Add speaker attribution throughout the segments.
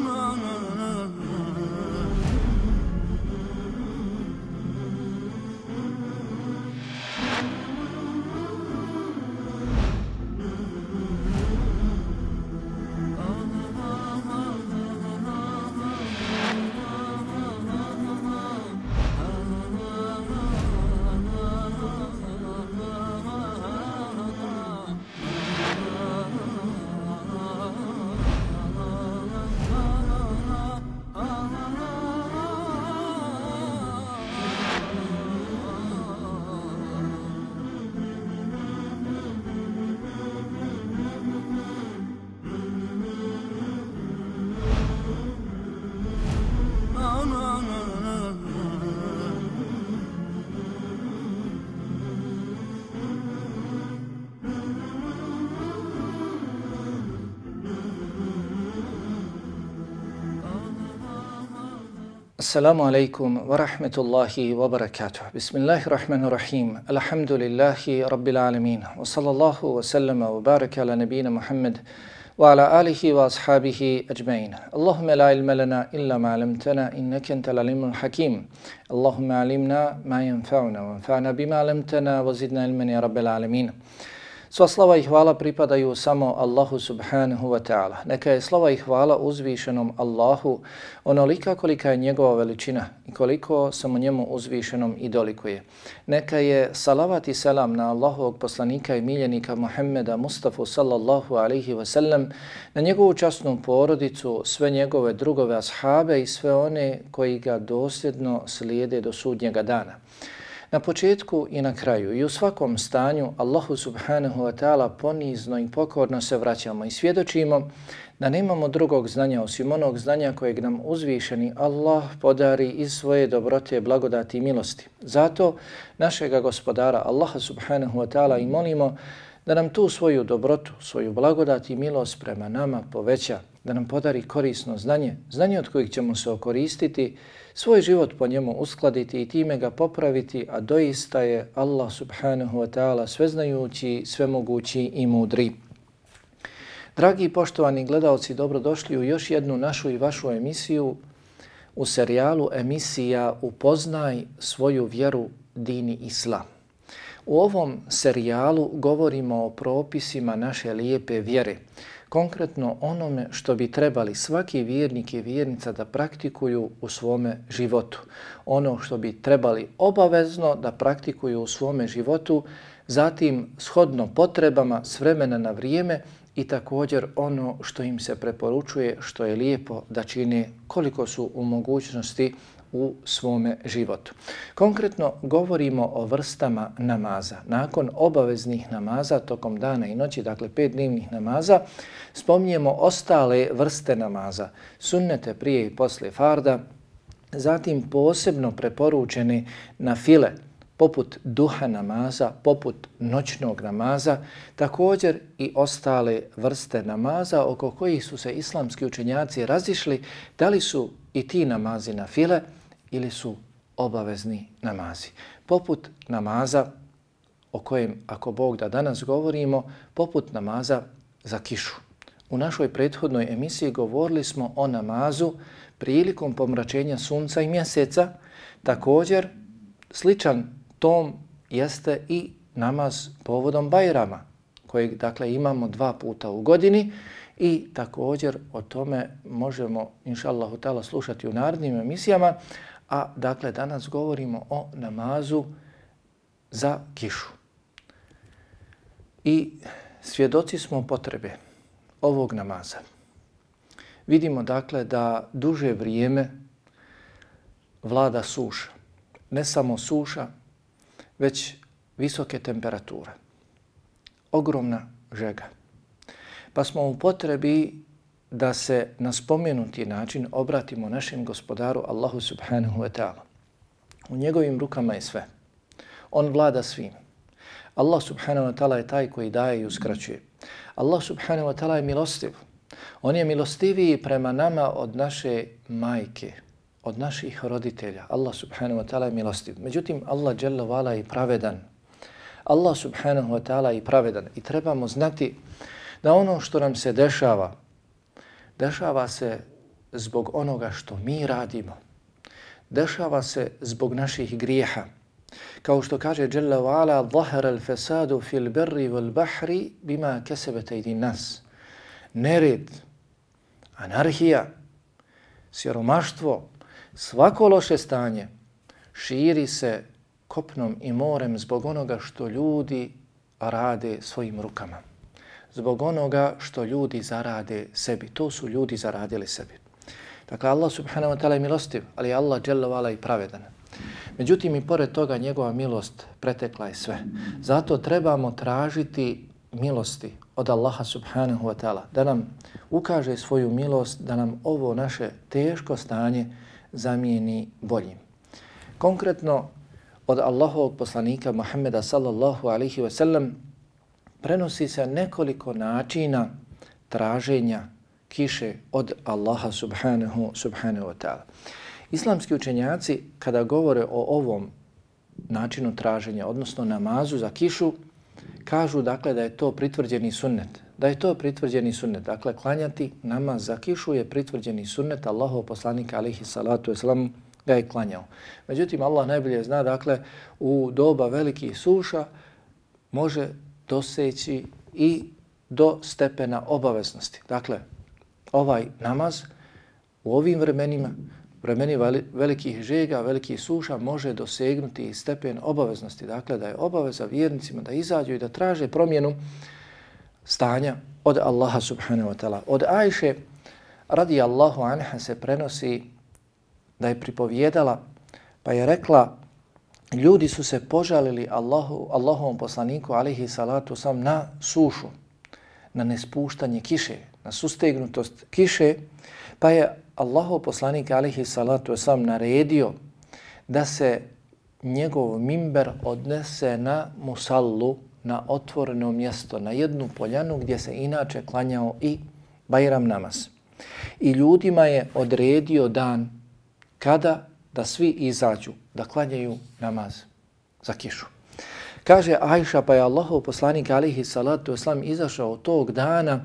Speaker 1: aman aman Assalamu alaikum wa rahmetullahi wa barakatuh. Bismillahirrahmanirrahim. Alhamdulillahi rabbil alamin. Wa sallallahu wa sallama wa baraka ala nabina Muhammad wa ala alihi wa ashabihi ajmain. Allahumma la ilma lana illa ma alamtana innaka antal alimul hakim. Allahumma alimna ma yanfa'una wa anfa'na bima alamtana wa zidna ilman ya rabbil alamin. Sva slava i hvala pripadaju samo Allahu subhanahu wa ta'ala. Neka je slava i hvala uzvišenom Allahu onolika kolika je njegova veličina i koliko samo njemu uzvišenom i dolikuje. Neka je salavat i selam na Allahovog poslanika i miljenika Muhammeda Mustafa sallallahu alaihi wa sallam, na njegovu častnu porodicu, sve njegove drugove ashabe i sve one koji ga dosljedno slijede do sudnjega dana. Na početku i na kraju i u svakom stanju Allahu subhanahu wa ta'ala ponizno i pokorno se vraćamo i svjedočimo da nemamo drugog znanja osim onog znanja kojeg nam uzvišeni Allah podari iz svoje dobrote, blagodati i milosti. Zato našega gospodara Allaha subhanahu wa ta'ala i molimo da nam tu svoju dobrotu, svoju blagodat i milost prema nama poveća, da nam podari korisno znanje, znanje od kojeg ćemo se okoristiti, svoj život po njemu uskladiti i time ga popraviti, a doista je Allah subhanahu wa ta'ala sveznajući, svemogući i mudri. Dragi i poštovani gledalci, dobrodošli u još jednu našu i vašu emisiju u serijalu emisija Upoznaj svoju vjeru dini islam. U ovom serijalu govorimo o propisima naše lijepe vjere, konkretno onome što bi trebali svaki vjernik i vjernica da praktikuju u svome životu. Ono što bi trebali obavezno da praktikuju u svome životu, zatim shodno potrebama s vremena na vrijeme i također ono što im se preporučuje, što je lijepo da čine koliko su u mogućnosti u svome životu. Konkretno govorimo o vrstama namaza. Nakon obaveznih namaza tokom dana i noći, dakle pet dnevnih namaza, spominjemo ostale vrste namaza. Sunnete prije i posle farda, zatim posebno preporučene na file, poput duha namaza, poput noćnog namaza, također i ostale vrste namaza oko kojih su se islamski učenjaci razišli, da li su i ti namazi na file, ili su obavezni namazi. Poput namaza o kojem, ako Bog da danas govorimo, poput namaza za kišu. U našoj prethodnoj emisiji govorili smo o namazu prilikom pomračenja sunca i mjeseca. Također, sličan tom jeste i namaz povodom Bajrama, kojeg dakle, imamo dva puta u godini i također o tome možemo, inša Allahu slušati u narednim emisijama, A dakle, danas govorimo o namazu za kišu. I svjedoci smo potrebe ovog namaza. Vidimo dakle da duže vrijeme vlada suša. Ne samo suša, već visoke temperature. Ogromna žega. Pa smo u potrebi da se na spomenuti način obratimo našem gospodaru Allahu subhanahu wa ta'ala. U njegovim rukama je sve. On vlada svim. Allah subhanahu wa ta'ala je taj koji daje i uskraćuje. Allah subhanahu wa ta'ala je milostiv. On je milostiviji prema nama od naše majke, od naših roditelja. Allah subhanahu wa ta'ala je milostiv. Međutim, Allah jalla vala je pravedan. Allah subhanahu wa ta'ala je pravedan. I trebamo znati da ono što nam se dešava, dešava se zbog onoga što mi radimo. Dešava se zbog naših grijeha. Kao što kaže Jalla wa'ala, ظهر الفساد في البر والبحر بما كسبت ايدي الناس. Nered, anarhija, siromaštvo, svako loše stanje širi se kopnom i morem zbog onoga što ljudi rade svojim rukama. Zbog onoga što ljudi zarade sebi. To su ljudi zaradili sebi. Dakle, Allah subhanahu wa ta'ala je milostiv, ali je Allah dželovala i pravedan. Međutim, i pored toga njegova milost pretekla je sve. Zato trebamo tražiti milosti od Allaha subhanahu wa ta'ala da nam ukaže svoju milost, da nam ovo naše teško stanje zamijeni boljim. Konkretno, od Allahovog poslanika Muhammeda sallallahu alaihi wa sallam prenosi se nekoliko načina traženja kiše od Allaha subhanahu, subhanahu wa ta'ala. Islamski učenjaci kada govore o ovom načinu traženja, odnosno namazu za kišu, kažu dakle da je to pritvrđeni sunnet. Da je to pritvrđeni sunnet. Dakle, klanjati namaz za kišu je pritvrđeni sunnet Allahov poslanika alihi salatu islam ga je klanjao. Međutim, Allah najbolje zna, dakle, u doba velikih suša može doseći i do stepena obaveznosti. Dakle, ovaj namaz u ovim vremenima, vremeni velikih žega, velikih suša, može dosegnuti stepen obaveznosti. Dakle, da je obaveza vjernicima da izađu i da traže promjenu stanja od Allaha subhanahu wa ta'ala. Od Ajše radi Allahu anha se prenosi da je pripovjedala pa je rekla ljudi su se požalili Allahu, Allahovom poslaniku alihi salatu sam na sušu, na nespuštanje kiše, na sustegnutost kiše, pa je Allahov poslanik alihi salatu sam naredio da se njegov mimber odnese na musallu, na otvoreno mjesto, na jednu poljanu gdje se inače klanjao i Bajram namaz. I ljudima je odredio dan kada da svi izađu, da klanjaju namaz za kišu. Kaže Ajša, pa je Allahov poslanik alihi salatu islam izašao tog dana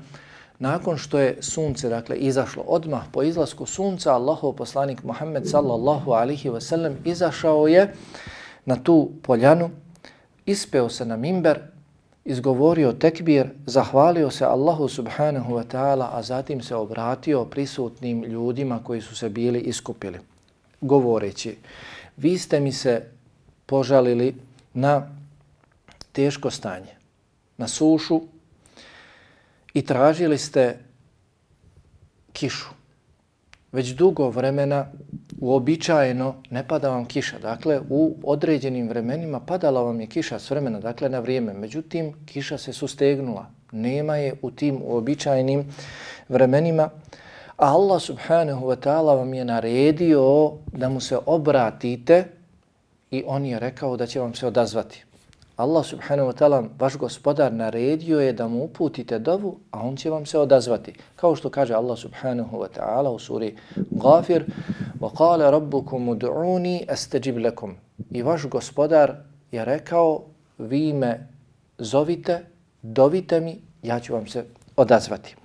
Speaker 1: nakon što je sunce dakle izašlo odmah po izlasku sunca Allahov poslanik Muhammed sallallahu alihi wasallam izašao je na tu poljanu ispeo se na mimber izgovorio tekbir zahvalio se Allahu subhanahu wa ta'ala a zatim se obratio prisutnim ljudima koji su se bili iskupili govoreći vi ste mi se požalili na teško stanje, na sušu i tražili ste kišu. Već dugo vremena uobičajeno ne pada vam kiša. Dakle, u određenim vremenima padala vam je kiša s vremena, dakle na vrijeme. Međutim, kiša se sustegnula. Nema je u tim uobičajenim vremenima A Allah subhanahu wa ta'ala vam je naredio da mu se obratite i on je rekao da će vam se odazvati. Allah subhanahu wa ta'ala, vaš gospodar, naredio je da mu uputite dovu, a on će vam se odazvati. Kao što kaže Allah subhanahu wa ta'ala u suri Ghafir, وَقَالَ رَبُّكُمُ دُعُونِي أَسْتَجِبْ لَكُمْ I vaš gospodar je rekao, vi me zovite, dovite mi, ja ću vam se odazvati.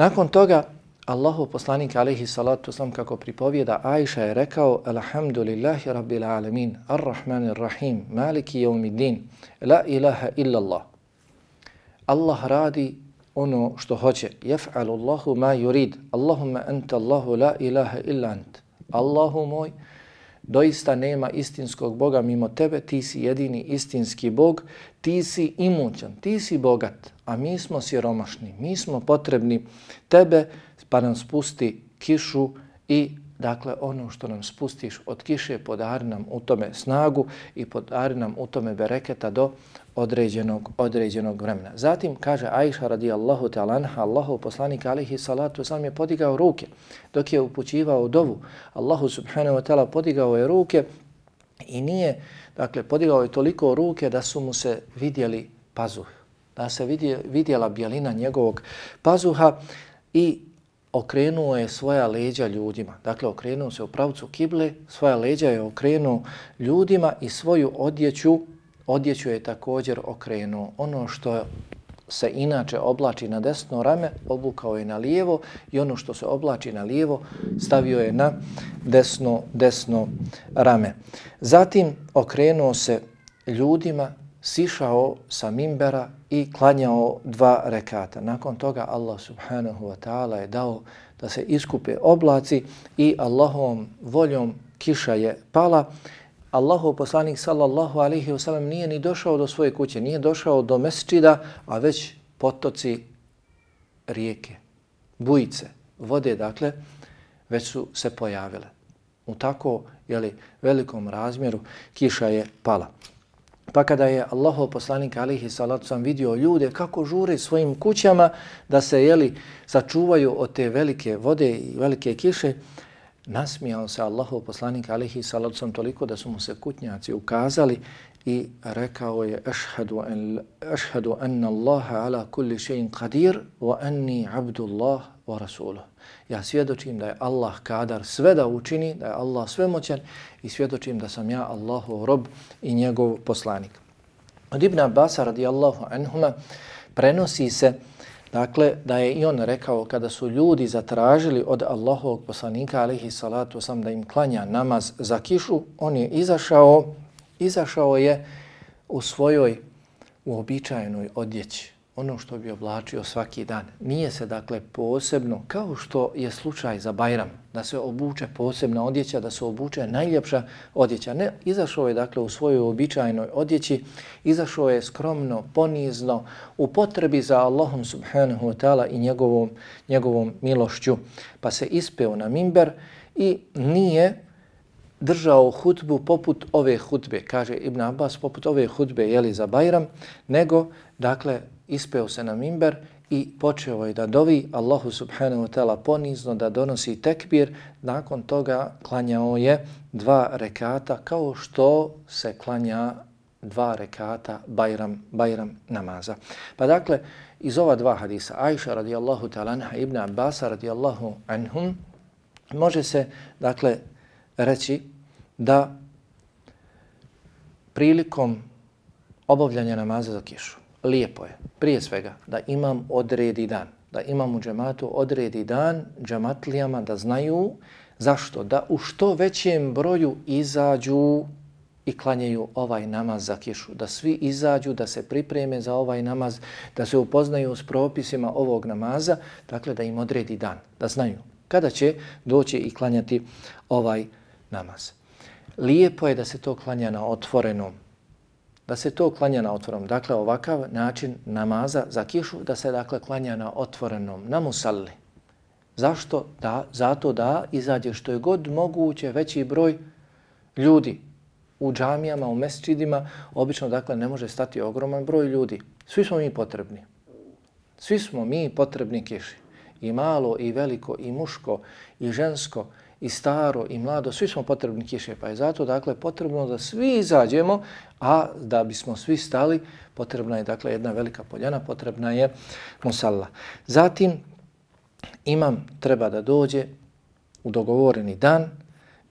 Speaker 1: Nakon toga, Allahu poslanik alaihi salatu sam kako pripovijeda Aisha je rekao Alhamdulillahi rabbil alamin, ar-Rahmanir Rahim, maliki jaumiddin, la ilaha illa Allah. Allah radi ono što hoće. Jef'alu Allahu ma yurid. Allahumma anta Allahu la ilaha illa ant. Allahu moj, doista nema istinskog Boga mimo tebe, ti si jedini istinski Bog, ti si imućan, ti si bogat, a mi smo siromašni, mi smo potrebni tebe, pa nam spusti kišu i dakle ono što nam spustiš od kiše podari nam u tome snagu i podari nam u tome bereketa do određenog određenog vremena. Zatim kaže Aisha radijallahu ta'ala anha, Allahu poslanik alihi salatu sam je podigao ruke dok je upućivao dovu. Allahu subhanahu wa ta'ala podigao je ruke i nije, dakle, podigao je toliko ruke da su mu se vidjeli pazuh, da se vidjela bjelina njegovog pazuha i okrenuo je svoja leđa ljudima. Dakle, okrenuo se u pravcu kible, svoja leđa je okrenuo ljudima i svoju odjeću, odjeću je također okrenuo. Ono što se inače oblači na desno rame, obukao je na lijevo i ono što se oblači na lijevo stavio je na desno, desno rame. Zatim okrenuo se ljudima, sišao sa mimbera i klanjao dva rekata. Nakon toga Allah subhanahu wa ta'ala je dao da se iskupe oblaci i Allahovom voljom kiša je pala. Allahov poslanik sallallahu alaihi wasallam nije ni došao do svoje kuće, nije došao do mesčida, a već potoci rijeke, bujice, vode, dakle, već su se pojavile. U tako jeli, velikom razmjeru kiša je pala. Pa kada je Allahov poslanik alihi salatu sam vidio ljude kako žure svojim kućama da se jeli sačuvaju od te velike vode i velike kiše, nasmijao se Allahov poslanik alihi salatu sam toliko da su mu se kutnjaci ukazali i rekao je ašhadu, an, ašhadu anna Allaha ala kulli še'in qadir wa anni abdullah wa rasuluh. Ja svjedočim da je Allah kadar sve da učini, da je Allah svemoćan i svjedočim da sam ja Allahov rob i njegov poslanik. Od Ibn Abbas radijallahu anhuma prenosi se Dakle, da je i on rekao kada su ljudi zatražili od Allahovog poslanika alihi salatu sam da im klanja namaz za kišu, on je izašao, izašao je u svojoj uobičajenoj odjeći ono što bi oblačio svaki dan. Nije se dakle posebno, kao što je slučaj za Bajram, da se obuče posebna odjeća, da se obuče najljepša odjeća. Ne, izašao je dakle u svojoj običajnoj odjeći, izašao je skromno, ponizno, u potrebi za Allahom subhanahu wa ta'ala i njegovom, njegovom milošću. Pa se ispeo na mimber i nije držao hutbu poput ove hutbe, kaže Ibn Abbas, poput ove hutbe jeli za Bajram, nego, dakle, ispeo se na mimber i počeo je da dovi Allahu subhanahu wa ta'ala ponizno da donosi tekbir, nakon toga klanjao je dva rekata kao što se klanja dva rekata Bajram, Bajram namaza. Pa dakle, iz ova dva hadisa, Aisha radijallahu ta'ala anha, Ibn Abbas radijallahu anhum, može se, dakle, reći da prilikom obavljanja namaza za kišu, lijepo je, prije svega, da imam odredi dan, da imam u džematu odredi dan džematlijama da znaju zašto, da u što većem broju izađu i klanjaju ovaj namaz za kišu, da svi izađu, da se pripreme za ovaj namaz, da se upoznaju s propisima ovog namaza, dakle da im odredi dan, da znaju kada će doći i klanjati ovaj namaz. Lijepo je da se to klanja na otvorenom da se to klanja na otvorenom. Dakle, ovakav način namaza za kišu, da se dakle klanja na otvorenom, na musalli. Zašto? Da, zato da izađe što je god moguće veći broj ljudi u džamijama, u mesčidima. Obično, dakle, ne može stati ogroman broj ljudi. Svi smo mi potrebni. Svi smo mi potrebni kiši. I malo, i veliko, i muško, i žensko, i staro i mlado, svi smo potrebni kiše, pa je zato dakle potrebno da svi izađemo, a da bismo svi stali, potrebna je dakle jedna velika poljana, potrebna je musalla. Zatim imam treba da dođe u dogovoreni dan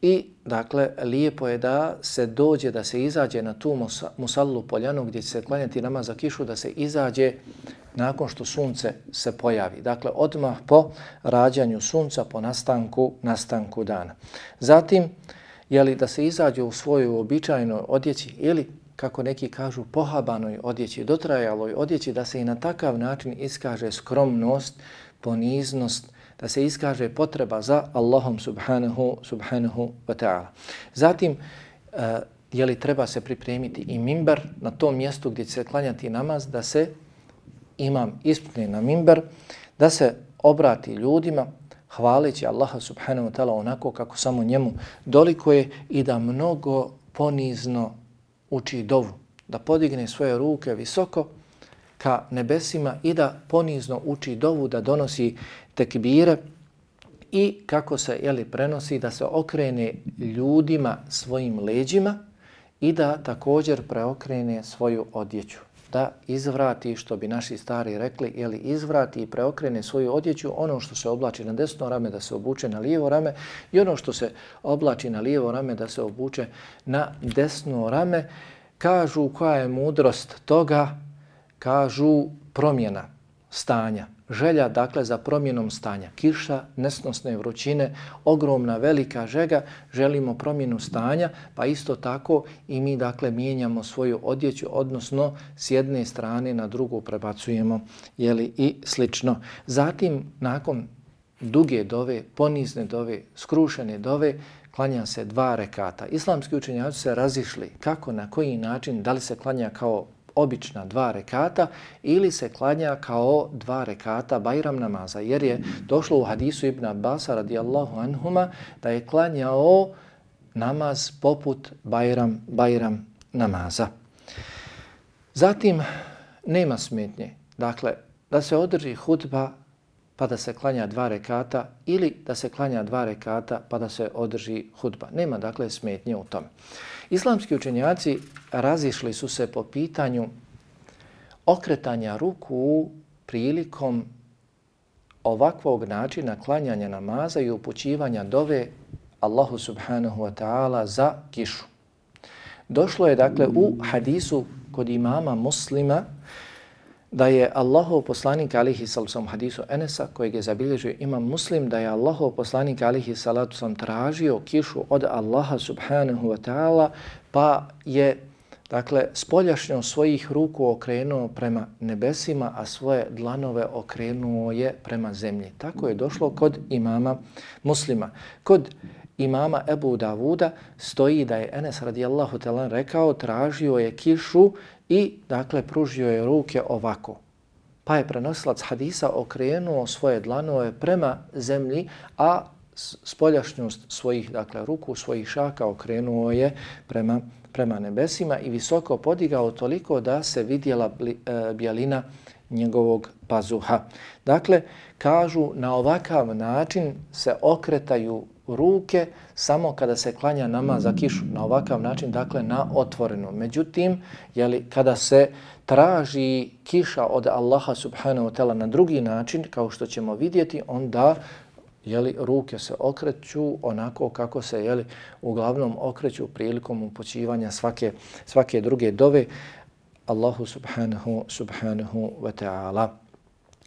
Speaker 1: i dakle lijepo je da se dođe, da se izađe na tu musallu poljanu gdje će se klanjati namaz za kišu, da se izađe nakon što sunce se pojavi. Dakle, odmah po rađanju sunca, po nastanku, nastanku dana. Zatim, je li da se izađe u svojoj običajnoj odjeći ili, kako neki kažu, pohabanoj odjeći, dotrajaloj odjeći, da se i na takav način iskaže skromnost, poniznost, da se iskaže potreba za Allahom subhanahu, subhanahu wa ta'ala. Zatim, uh, je li treba se pripremiti i mimbar na tom mjestu gdje će se klanjati namaz, da se imam ispune na mimber, da se obrati ljudima hvaleći Allaha subhanahu wa ta'ala onako kako samo njemu dolikuje i da mnogo ponizno uči dovu, da podigne svoje ruke visoko ka nebesima i da ponizno uči dovu, da donosi tekbire i kako se jeli, prenosi da se okrene ljudima svojim leđima i da također preokrene svoju odjeću da izvrati, što bi naši stari rekli, jeli izvrati i preokrene svoju odjeću, ono što se oblači na desno rame da se obuče na lijevo rame i ono što se oblači na lijevo rame da se obuče na desno rame. Kažu koja je mudrost toga, kažu promjena stanja, želja dakle za promjenom stanja, kiša, nesnosne vrućine, ogromna velika žega, želimo promjenu stanja, pa isto tako i mi dakle mijenjamo svoju odjeću, odnosno s jedne strane na drugu prebacujemo jeli, i slično. Zatim nakon duge dove, ponizne dove, skrušene dove, klanja se dva rekata. Islamski učenjaci se razišli kako, na koji način, da li se klanja kao obična dva rekata ili se klanja kao dva rekata Bajram namaza. Jer je došlo u hadisu Ibn Abbas radijallahu anhuma da je klanjao namaz poput Bajram, Bajram namaza. Zatim nema smetnje. Dakle, da se održi hutba pa da se klanja dva rekata ili da se klanja dva rekata pa da se održi hudba. Nema dakle smetnje u tome. Islamski učenjaci razišli su se po pitanju okretanja ruku prilikom ovakvog načina klanjanja namaza i upućivanja dove Allahu subhanahu wa ta'ala za kišu. Došlo je dakle u hadisu kod imama muslima da je Allahov poslanik alihi salatu hadisu Enesa kojeg je zabilježio imam muslim da je Allahov poslanik alihi salatu sam tražio kišu od Allaha subhanahu wa ta'ala pa je dakle spoljašnjo svojih ruku okrenuo prema nebesima a svoje dlanove okrenuo je prema zemlji. Tako je došlo kod imama muslima. Kod imama Ebu Davuda stoji da je Enes radijallahu ta'ala rekao tražio je kišu i dakle pružio je ruke ovako. Pa je prenosilac hadisa okrenuo svoje dlanove prema zemlji, a spoljašnjost svojih dakle ruku, svojih šaka okrenuo je prema prema nebesima i visoko podigao toliko da se vidjela e, bjelina njegovog pazuha. Dakle, kažu na ovakav način se okretaju ruke samo kada se klanja nama za kišu na ovakav način, dakle na otvoreno. Međutim, jeli, kada se traži kiša od Allaha subhanahu wa ta'ala na drugi način, kao što ćemo vidjeti, onda jeli, ruke se okreću onako kako se jeli, uglavnom okreću prilikom upoćivanja svake, svake druge dove Allahu subhanahu, subhanahu wa ta'ala.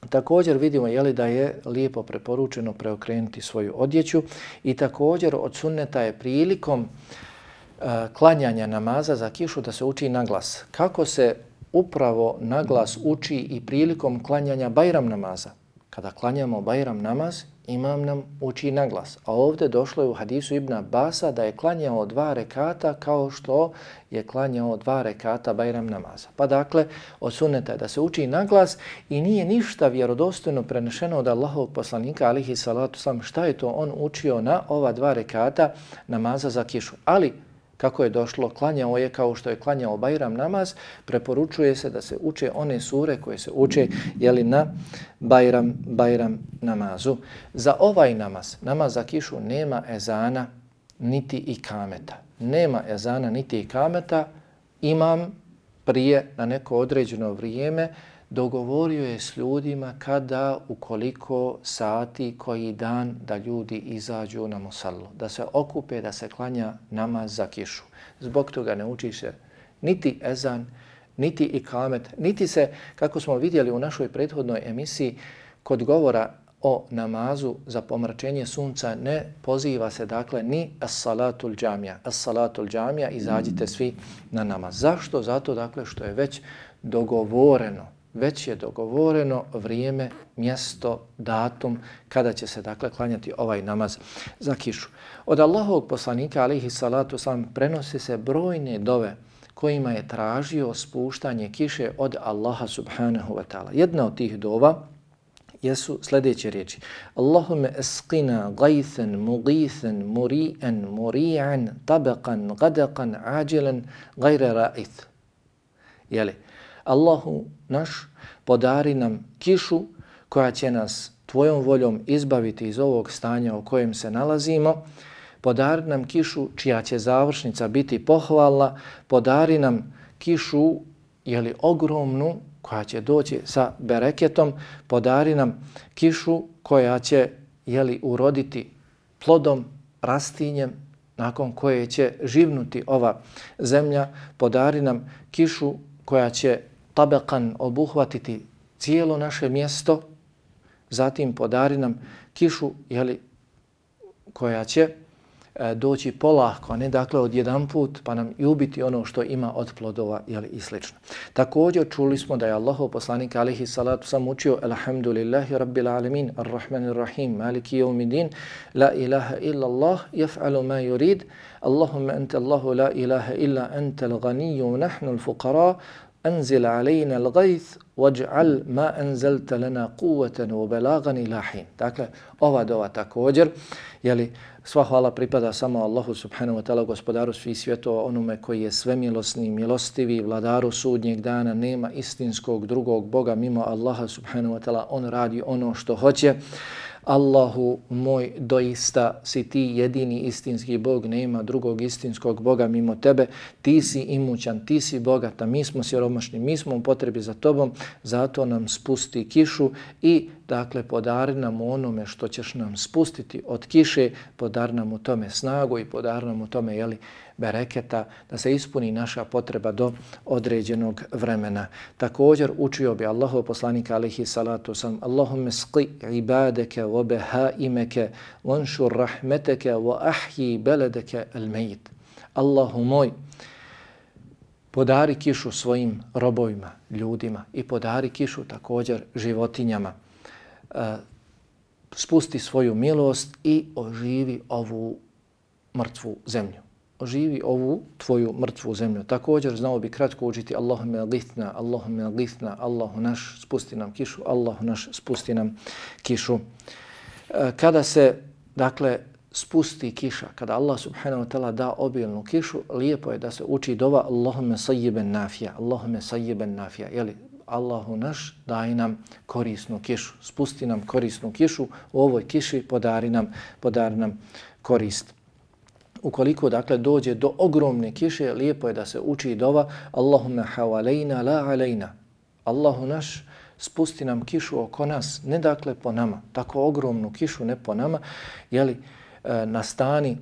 Speaker 1: Također vidimo jeli, da je lijepo preporučeno preokrenuti svoju odjeću i također od sunneta je prilikom uh, klanjanja namaza za kišu da se uči na glas. Kako se upravo na glas uči i prilikom klanjanja bajram namaza? Kada klanjamo bajram namaz, imam nam uči na glas. A ovdje došlo je u hadisu Ibn Abasa da je klanjao dva rekata kao što je klanjao dva rekata Bajram namaza. Pa dakle, od sunneta je da se uči na glas i nije ništa vjerodostojno prenešeno od Allahovog poslanika alihi salatu sam šta je to on učio na ova dva rekata namaza za kišu. Ali, kako je došlo, klanjao je kao što je klanjao Bajram namaz, preporučuje se da se uče one sure koje se uče jeli, na Bajram, Bajram namazu. Za ovaj namaz, namaz za kišu, nema ezana niti i kameta. Nema ezana niti i kameta, imam prije na neko određeno vrijeme, dogovorio je s ljudima kada, ukoliko sati, koji dan da ljudi izađu na musallu, da se okupe, da se klanja namaz za kišu. Zbog toga ne uči se niti ezan, niti ikamet, niti se, kako smo vidjeli u našoj prethodnoj emisiji, kod govora o namazu za pomračenje sunca ne poziva se dakle ni as-salatul džamija. As-salatul džamija, izađite svi na namaz. Zašto? Zato dakle što je već dogovoreno već je dogovoreno vrijeme, mjesto, datum kada će se dakle klanjati ovaj namaz za kišu. Od Allahovog poslanika alihi salatu sam prenosi se brojne dove kojima je tražio spuštanje kiše od Allaha subhanahu wa ta'ala. Jedna od tih dova jesu sljedeće riječi. Allahume esqina gajthen, mugithen, muri'en, muri'an, tabakan, gadakan, ađilen, gajre ra'ith. Jeli? Allahu naš podari nam kišu koja će nas tvojom voljom izbaviti iz ovog stanja u kojem se nalazimo. Podari nam kišu čija će završnica biti pohvalna. Podari nam kišu jeli, ogromnu koja će doći sa bereketom. Podari nam kišu koja će jeli, uroditi plodom, rastinjem, nakon koje će živnuti ova zemlja. Podari nam kišu koja će tabekan obuhvatiti cijelo naše mjesto, zatim podari nam kišu jeli, koja će e, doći polahko, a ne dakle od jedan put, pa nam i ubiti ono što ima od plodova jeli, i slično. Također čuli smo da je Allahov poslanik alihi salatu sam učio Alhamdulillahi Rabbil Alamin, Ar-Rahman rahim, Maliki Yawmidin, La ilaha illa Allah, jaf'alu ma yurid, Allahumma ente Allahu la ilaha illa ente al-ghaniyyu, nahnu al-fuqara, anzil alejna l'gajth, waj'al ma anzalta lana quwwatan wa balagan ila hin. Dakle, ova dova također, jeli, sva hvala pripada samo Allahu subhanahu wa ta'ala, gospodaru svih svjetova, onome koji je svemilosni, milostivi, vladaru sudnjeg dana, nema istinskog drugog Boga mimo Allaha subhanahu wa ta'ala, on radi ono što hoće. Allahu moj, doista si ti jedini istinski Bog, nema drugog istinskog Boga mimo tebe, ti si imućan, ti si bogata, mi smo siromašni, mi smo u potrebi za tobom, zato nam spusti kišu i dakle podari nam onome što ćeš nam spustiti od kiše, podar nam u tome snagu i podar nam u tome jeli, bereketa, da se ispuni naša potreba do određenog vremena. Također učio bi Allahov poslanika alihi salatu sam Allahumme sqi ibadeke wa behaimeke vanšur rahmeteke wa ahji beledeke al mejit. Allahu moj, podari kišu svojim robovima, ljudima i podari kišu također životinjama. E, spusti svoju milost i oživi ovu mrtvu zemlju oživi ovu tvoju mrtvu zemlju. Također znao bi kratko učiti Allahume githna, Allahume githna, Allahu naš spusti nam kišu, Allahu naš spusti nam kišu. E, kada se, dakle, spusti kiša, kada Allah subhanahu wa ta'ala da obilnu kišu, lijepo je da se uči dova Allahume sajiben nafija, Allahume sajiben nafija, jeli, Allahu naš, daj nam korisnu kišu, spusti nam korisnu kišu, u ovoj kiši podari nam, podari nam korist ukoliko dakle dođe do ogromne kiše, lijepo je da se uči dova Allahumma hawalejna la alejna. Allahu naš, spusti nam kišu oko nas, ne dakle po nama, tako ogromnu kišu, ne po nama, jeli, e, nastani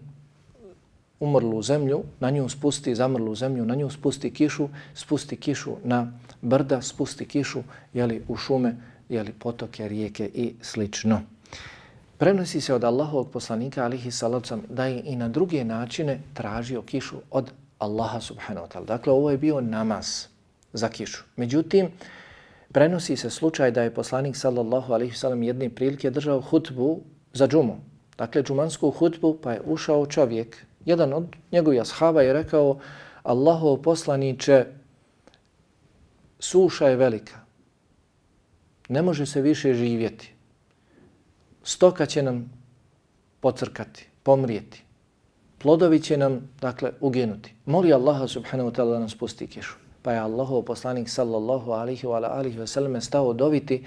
Speaker 1: umrlu zemlju, na nju spusti zamrlu zemlju, na nju spusti kišu, spusti kišu na brda, spusti kišu jeli, u šume, jeli, potoke, rijeke i slično. Prenosi se od Allahovog poslanika alihi salacom da je i na druge načine tražio kišu od Allaha subhanahu wa ta'ala. Dakle, ovo je bio namaz za kišu. Međutim, prenosi se slučaj da je poslanik sallallahu alaihi sallam jedne prilike držao hutbu za džumu. Dakle, džumansku hutbu pa je ušao čovjek. Jedan od njegovih ashaba je rekao Allahov poslaniće suša je velika. Ne može se više živjeti stoka će nam pocrkati, pomrijeti. Plodovi će nam, dakle, uginuti. Moli Allaha subhanahu wa ta'ala da nam spusti kišu. Pa je Allahov poslanik sallallahu alihi wa alihi wa sallam stao doviti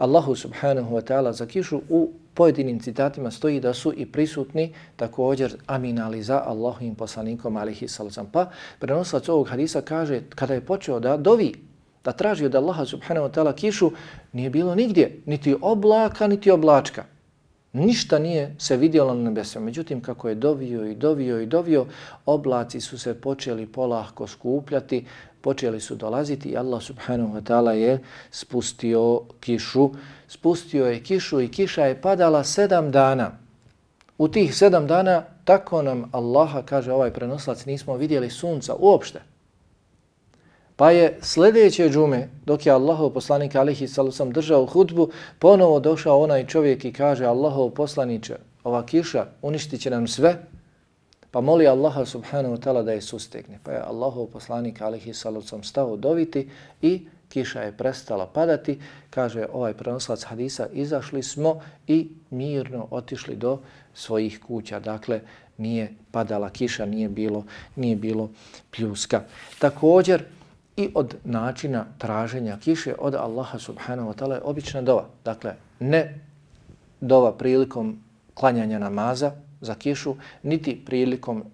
Speaker 1: Allahu subhanahu wa ta'ala za kišu u pojedinim citatima stoji da su i prisutni također aminali za Allahovim poslanikom alihi salacom. Pa prenoslac ovog hadisa kaže kada je počeo da dovi da traži od Allaha subhanahu wa ta'ala kišu, nije bilo nigdje, niti oblaka, niti oblačka. Ništa nije se vidjelo na nebesima. Međutim, kako je dovio i dovio i dovio, oblaci su se počeli polahko skupljati, počeli su dolaziti i Allah subhanahu wa ta'ala je spustio kišu. Spustio je kišu i kiša je padala sedam dana. U tih sedam dana, tako nam Allaha, kaže ovaj prenoslac, nismo vidjeli sunca uopšte. Pa je sljedeće džume, dok je Allahov poslanik alihi salusam držao hudbu, ponovo došao onaj čovjek i kaže Allahov poslaniće, ova kiša uništit će nam sve, pa moli Allaha subhanahu wa ta'ala da je sustegne. Pa je Allahov poslanik alihi salavcom stao doviti i kiša je prestala padati. Kaže ovaj prenoslac hadisa, izašli smo i mirno otišli do svojih kuća. Dakle, nije padala kiša, nije bilo, nije bilo pljuska. Također, i od načina traženja kiše od Allaha subhanahu wa ta'ala je obična dova. Dakle, ne dova prilikom klanjanja namaza za kišu, niti prilikom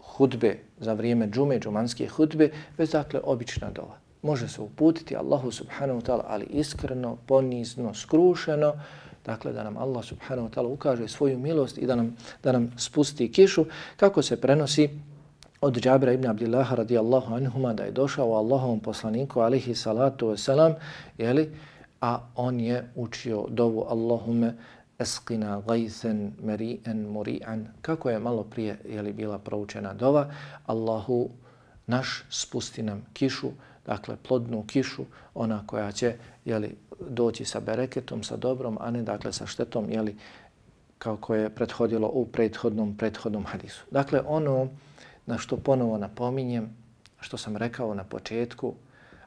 Speaker 1: hudbe za vrijeme džume, džumanske hudbe, već dakle obična dova. Može se uputiti Allahu subhanahu ta'ala, ali iskreno, ponizno, skrušeno, dakle da nam Allah subhanahu ta'ala ukaže svoju milost i da nam, da nam spusti kišu, kako se prenosi od Džabira ibn Abdillaha radijallahu anhuma da je došao Allahovom poslaniku alihi salatu wasalam, jeli, a on je učio dovu Allahume Eskina gajthen meri'en muri'an. Kako je malo prije jeli, bila proučena dova, Allahu naš spusti nam kišu, dakle plodnu kišu, ona koja će jeli, doći sa bereketom, sa dobrom, a ne dakle sa štetom, jeli, kako je prethodilo u prethodnom prethodnom hadisu. Dakle, ono na što ponovo napominjem, što sam rekao na početku,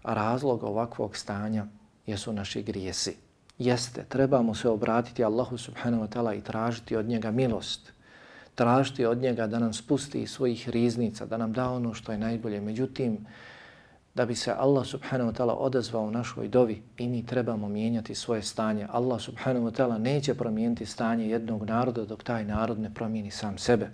Speaker 1: a razlog ovakvog stanja jesu naši grijesi. Jeste, trebamo se obratiti Allahu subhanahu wa ta'ala i tražiti od njega milost. Tražiti od njega da nam spusti iz svojih riznica, da nam da ono što je najbolje. Međutim, da bi se Allah subhanahu wa ta'ala odazvao u našoj dovi i mi trebamo mijenjati svoje stanje. Allah subhanahu wa ta'ala neće promijeniti stanje jednog naroda dok taj narod ne promijeni sam sebe.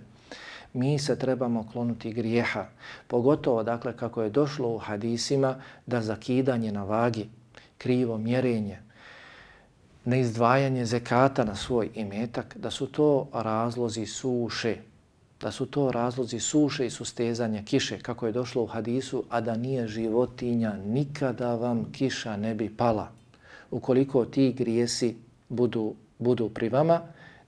Speaker 1: Mi se trebamo klonuti grijeha, pogotovo dakle kako je došlo u hadisima da zakidanje na vagi, krivo mjerenje, neizdvajanje zekata na svoj imetak, da su to razlozi suše, da su to razlozi suše i sustezanja kiše, kako je došlo u hadisu, a da nije životinja, nikada vam kiša ne bi pala. Ukoliko ti grijesi budu, budu pri vama,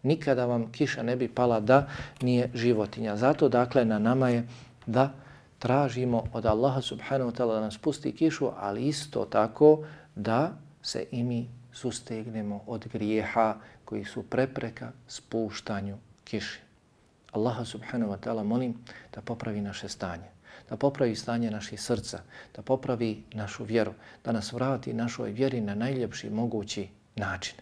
Speaker 1: nikada vam kiša ne bi pala da nije životinja. Zato, dakle, na nama je da tražimo od Allaha subhanahu wa ta'ala da nas pusti kišu, ali isto tako da se i mi sustegnemo od grijeha koji su prepreka spuštanju kiše. Allaha subhanahu wa ta'ala molim da popravi naše stanje, da popravi stanje naših srca, da popravi našu vjeru, da nas vrati našoj vjeri na najljepši mogući način,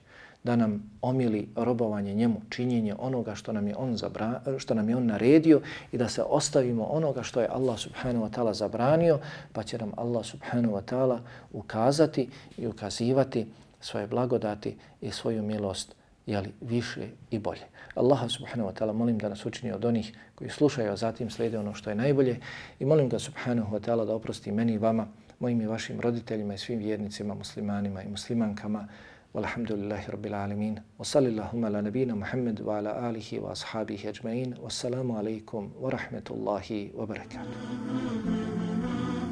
Speaker 1: da nam omili robovanje njemu, činjenje onoga što nam je on, zabra, što nam je on naredio i da se ostavimo onoga što je Allah subhanahu wa ta'ala zabranio, pa će nam Allah subhanahu wa ta'ala ukazati i ukazivati svoje blagodati i svoju milost jeli, više i bolje. Allaha subhanahu wa ta'ala molim da nas učini od onih koji slušaju, a zatim slijede ono što je najbolje i molim ga subhanahu wa ta'ala da oprosti meni i vama, mojim i vašim roditeljima i svim vjernicima, muslimanima i muslimankama. Walhamdulillahi rabbil alamin. Wa sallillahumma ala nabina Muhammad wa ala alihi wa ashabihi ajma'in. Wassalamu alaikum wa rahmetullahi wa barakatuh.